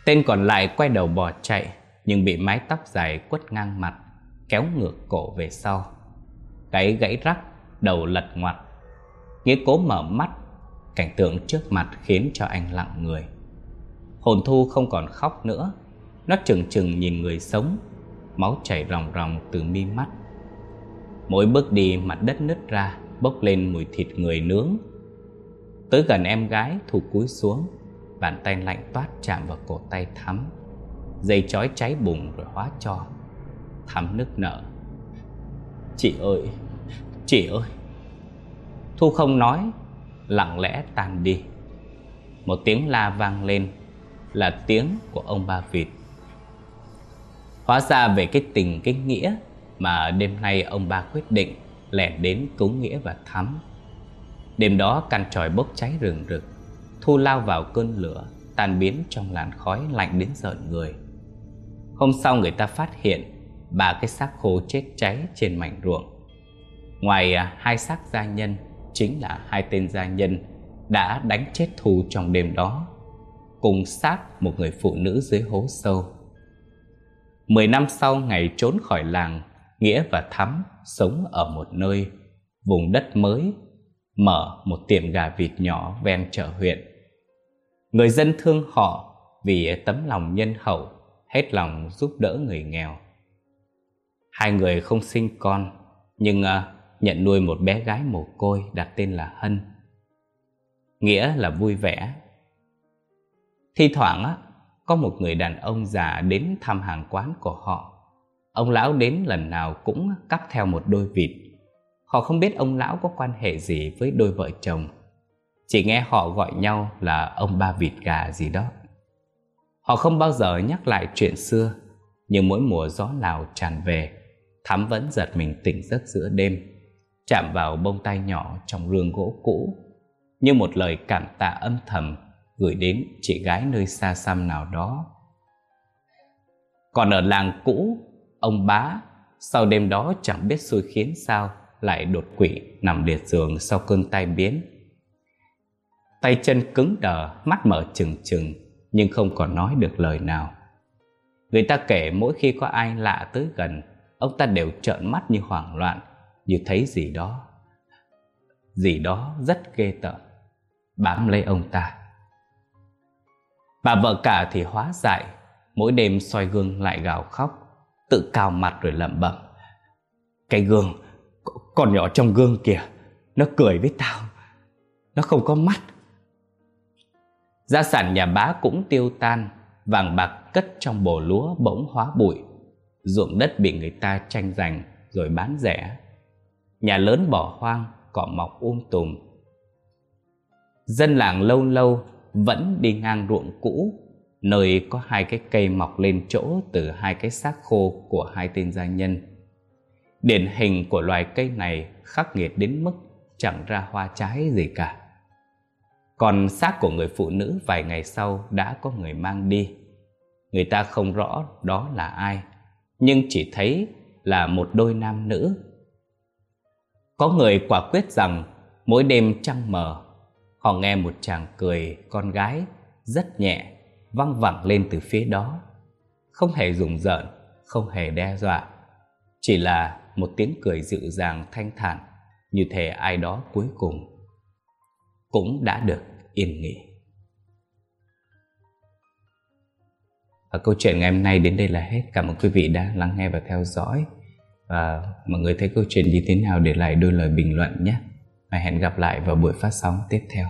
Tên còn lại quay đầu bỏ chạy nhưng bị mái tóc dài quất ngang mặt, kéo ngược cổ về sau. cái gãy rắc, đầu lật ngoặt. Nghĩa cố mở mắt, cảnh tượng trước mặt khiến cho anh lặng người. Hồn thu không còn khóc nữa, nó chừng chừng nhìn người sống máu chảy ròng ròng từ mi mắt. Mỗi bước đi mặt đất nứt ra, bốc lên mùi thịt người nướng. Tới gần em gái, Thu cúi xuống, bàn tay lạnh toát chạm vào cổ tay Thắm. Dây chói cháy bùng rồi hóa cho. Thắm nức nở. Chị ơi, chị ơi. Thu không nói, lặng lẽ tan đi. Một tiếng la vang lên là tiếng của ông ba vịt Hóa ra về cái tình cái nghĩa mà đêm nay ông ba quyết định lẻn đến cứu nghĩa và thắm. Đêm đó căn tròi bốc cháy rừng rực, thu lao vào cơn lửa, tan biến trong làn khói lạnh đến rợn người. Hôm sau người ta phát hiện ba cái xác khô chết cháy trên mảnh ruộng. Ngoài à, hai xác gia nhân, chính là hai tên gia nhân đã đánh chết thù trong đêm đó, cùng xác một người phụ nữ dưới hố sâu. Mười năm sau ngày trốn khỏi làng, Nghĩa và Thắm sống ở một nơi, vùng đất mới, mở một tiệm gà vịt nhỏ ven chợ huyện. Người dân thương họ vì tấm lòng nhân hậu, hết lòng giúp đỡ người nghèo. Hai người không sinh con, nhưng à, nhận nuôi một bé gái mồ côi đặt tên là Hân. Nghĩa là vui vẻ. Thi thoảng á, có một người đàn ông già đến thăm hàng quán của họ. Ông lão đến lần nào cũng cắp theo một đôi vịt. Họ không biết ông lão có quan hệ gì với đôi vợ chồng. Chỉ nghe họ gọi nhau là ông ba vịt gà gì đó. Họ không bao giờ nhắc lại chuyện xưa, nhưng mỗi mùa gió lào tràn về, Thắm vẫn giật mình tỉnh giấc giữa đêm, chạm vào bông tay nhỏ trong rương gỗ cũ, như một lời cảm tạ âm thầm gửi đến chị gái nơi xa xăm nào đó. Còn ở làng cũ, ông bá sau đêm đó chẳng biết xui khiến sao lại đột quỵ nằm liệt giường sau cơn tai biến. Tay chân cứng đờ, mắt mở trừng trừng nhưng không còn nói được lời nào. Người ta kể mỗi khi có ai lạ tới gần, ông ta đều trợn mắt như hoảng loạn, như thấy gì đó. Gì đó rất ghê tởm, bám lấy ông ta. Bà vợ cả thì hóa dại, mỗi đêm soi gương lại gào khóc, tự cào mặt rồi lẩm bẩm. Cái gương, con nhỏ trong gương kìa, nó cười với tao, nó không có mắt. Gia sản nhà bá cũng tiêu tan, vàng bạc cất trong bồ lúa bỗng hóa bụi, ruộng đất bị người ta tranh giành rồi bán rẻ. Nhà lớn bỏ hoang, cỏ mọc um tùm. Dân làng lâu lâu vẫn đi ngang ruộng cũ nơi có hai cái cây mọc lên chỗ từ hai cái xác khô của hai tên gia nhân. Điển hình của loài cây này khắc nghiệt đến mức chẳng ra hoa trái gì cả. Còn xác của người phụ nữ vài ngày sau đã có người mang đi. Người ta không rõ đó là ai, nhưng chỉ thấy là một đôi nam nữ. Có người quả quyết rằng mỗi đêm trăng mờ Họ nghe một chàng cười con gái rất nhẹ văng vẳng lên từ phía đó không hề rùng rợn, không hề đe dọa. Chỉ là một tiếng cười dịu dàng thanh thản, như thể ai đó cuối cùng cũng đã được yên nghỉ. Và câu chuyện ngày hôm nay đến đây là hết. Cảm ơn quý vị đã lắng nghe và theo dõi. Và mọi người thấy câu chuyện như thế nào để lại đôi lời bình luận nhé. Và hẹn gặp lại vào buổi phát sóng tiếp theo.